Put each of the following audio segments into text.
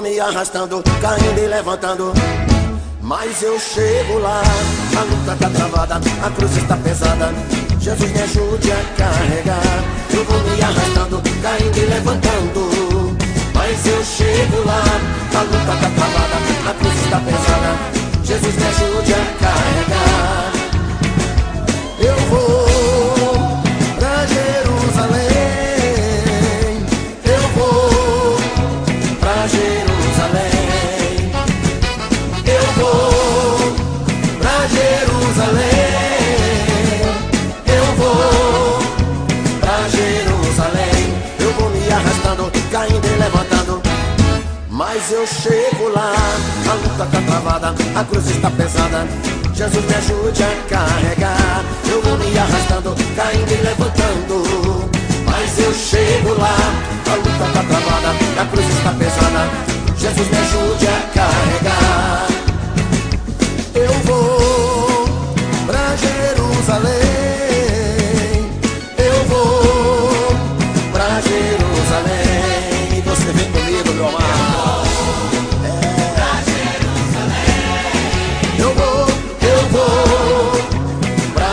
vou me arrastando, caindo e levantando. Mas eu chego lá, a luta tá travada, a cruz está pesada. Jesus me ajude a carregar. Eu vou me arrastando, caindo e levantando. Mas eu chego lá, a luta tá travada, a cruz está pesada. Jesus me ajude a Mas eu chego lá, a luta tá travada, a cruz está pesada. Jesus me ajude a carregar. Eu vou me arrastando, caindo e levantando. Mas eu chego lá, a luta tá travada, a cruz está pesada. Jesus me ajude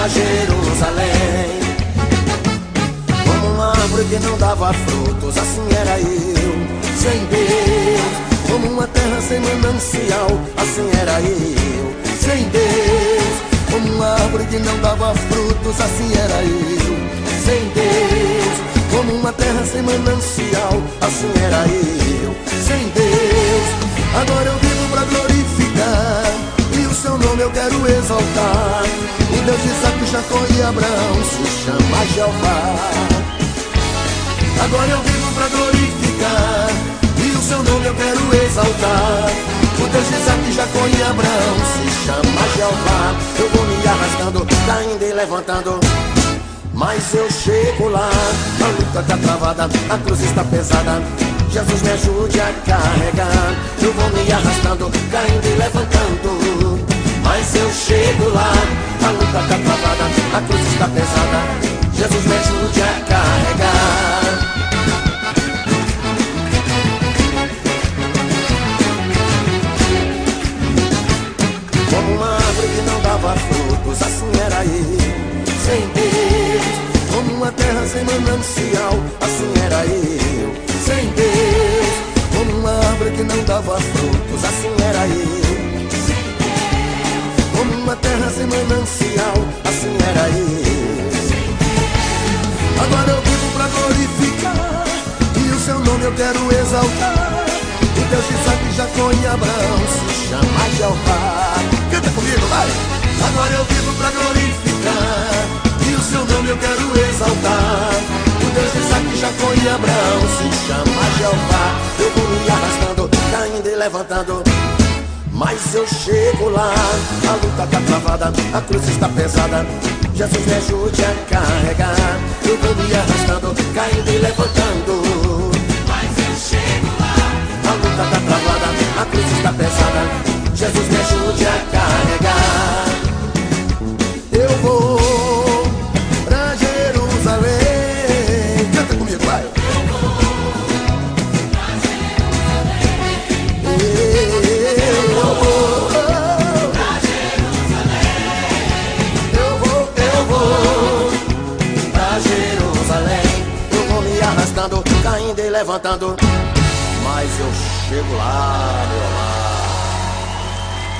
Jerusalém. Como uma árvore que não dava frutos, assim era eu, sem Deus. Como uma terra sem manancial, assim era eu, sem Deus. Como uma árvore que não dava frutos, assim era eu, sem Deus. Como uma terra sem manancial, assim era eu, sem Deus. Agora eu vivo pra glorificar e o seu nome eu quero exaltar. Jacó e Abraão se chama Jeová. Agora eu vivo pra glorificar E o seu nome eu quero exaltar. O Deus de Isaac, Jacó e Abraão Se chama Jeová. Eu vou me arrastando, caindo e levantando. Mas eu chego lá A luta tá travada, a cruz está pesada. Jesus me ajude a carregar. Eu vou me arrastando, caindo e levantando Mas eu chego lá A luta tá travada, a cruz está pesada Jesus me ajude a carregar Como uma árvore que não dava frutos, assim era eu, sem Deus. Como uma terra sem manancial, assim era eu, sem Deus. Como uma árvore que não dava frutos, eu quero exaltar O Deus de Isaac, Jacó e Abraão Se chama Jeová Canta comigo, vai! Agora eu vivo pra glorificar E o seu nome eu quero exaltar O Deus de Isaac, Jacó e Abraão Se chama Jeová Eu vou me arrastando, caindo e levantando mas eu chego lá, a luta tá travada, a cruz está pesada. Jesus me ajude a carregar. Eu vou me arrastando, caindo e levantando. Jesus me ajude a carregar. Eu vou pra Jerusalém. Canta comigo, vai. Eu vou Eu vou, eu vou pra Jerusalém. Eu vou me arrastando, caindo e levantando. Mas eu chego lá, meu